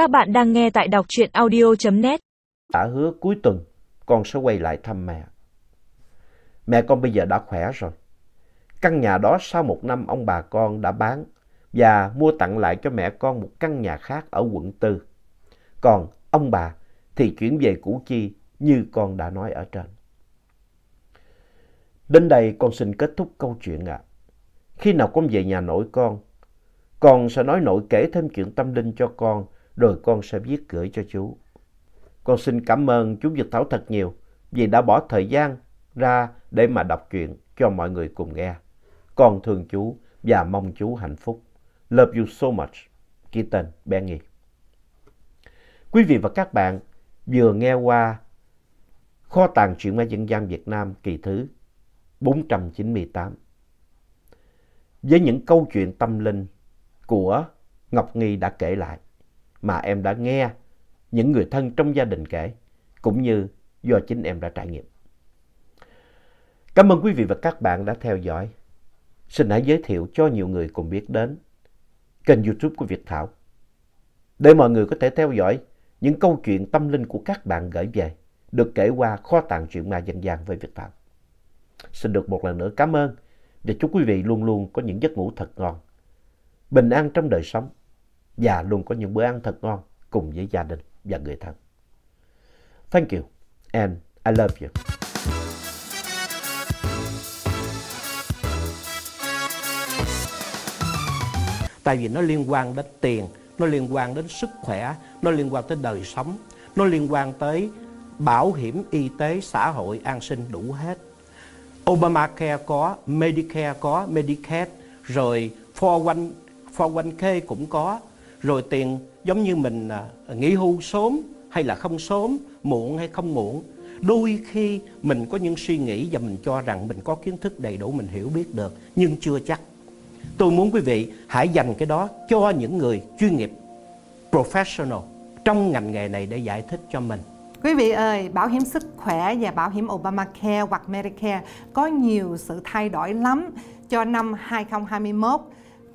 Các bạn đang nghe tại đọc truyện audio.net. Đã hứa cuối tuần con sẽ quay lại thăm mẹ. Mẹ con bây giờ đã khỏe rồi. Căn nhà đó sau một năm ông bà con đã bán và mua tặng lại cho mẹ con một căn nhà khác ở quận Tư. Còn ông bà thì chuyển về Củ Chi như con đã nói ở trên. Đến đây con xin kết thúc câu chuyện ạ. Khi nào con về nhà nội con, con sẽ nói nội kể thêm chuyện tâm linh cho con, rồi con sẽ viết gửi cho chú. Con xin cảm ơn chú Việt Thảo thật nhiều vì đã bỏ thời gian ra để mà đọc truyện cho mọi người cùng nghe. Con thương chú và mong chú hạnh phúc. Love you so much. Ký tên Benny. Quý vị và các bạn vừa nghe qua Kho tàng truyện ma dân gian Việt Nam kỳ thứ 498 với những câu chuyện tâm linh của Ngọc Nghi đã kể lại mà em đã nghe những người thân trong gia đình kể cũng như do chính em đã trải nghiệm. Cảm ơn quý vị và các bạn đã theo dõi. Xin hãy giới thiệu cho nhiều người cùng biết đến kênh youtube của Việt Thảo để mọi người có thể theo dõi những câu chuyện tâm linh của các bạn gửi về được kể qua kho tàng chuyện ma dân gian với Việt Thảo. Xin được một lần nữa cảm ơn và chúc quý vị luôn luôn có những giấc ngủ thật ngon, bình an trong đời sống và luôn có những bữa ăn thật ngon cùng với gia đình và người thân. Thank you and I love you. Tại vì nó liên quan đến tiền, nó liên quan đến sức khỏe, nó liên quan tới đời sống, nó liên quan tới bảo hiểm y tế, xã hội, an sinh đủ hết. Obamacare có, Medicare có, Medicaid, rồi 401, 401k cũng có, rồi tiền giống như mình à, nghỉ hưu sớm hay là không sớm, muộn hay không muộn. Đôi khi mình có những suy nghĩ và mình cho rằng mình có kiến thức đầy đủ mình hiểu biết được, nhưng chưa chắc. Tôi muốn quý vị hãy dành cái đó cho những người chuyên nghiệp, professional trong ngành nghề này để giải thích cho mình. Quý vị ơi, bảo hiểm sức khỏe và bảo hiểm Obamacare hoặc Medicare có nhiều sự thay đổi lắm cho năm 2021.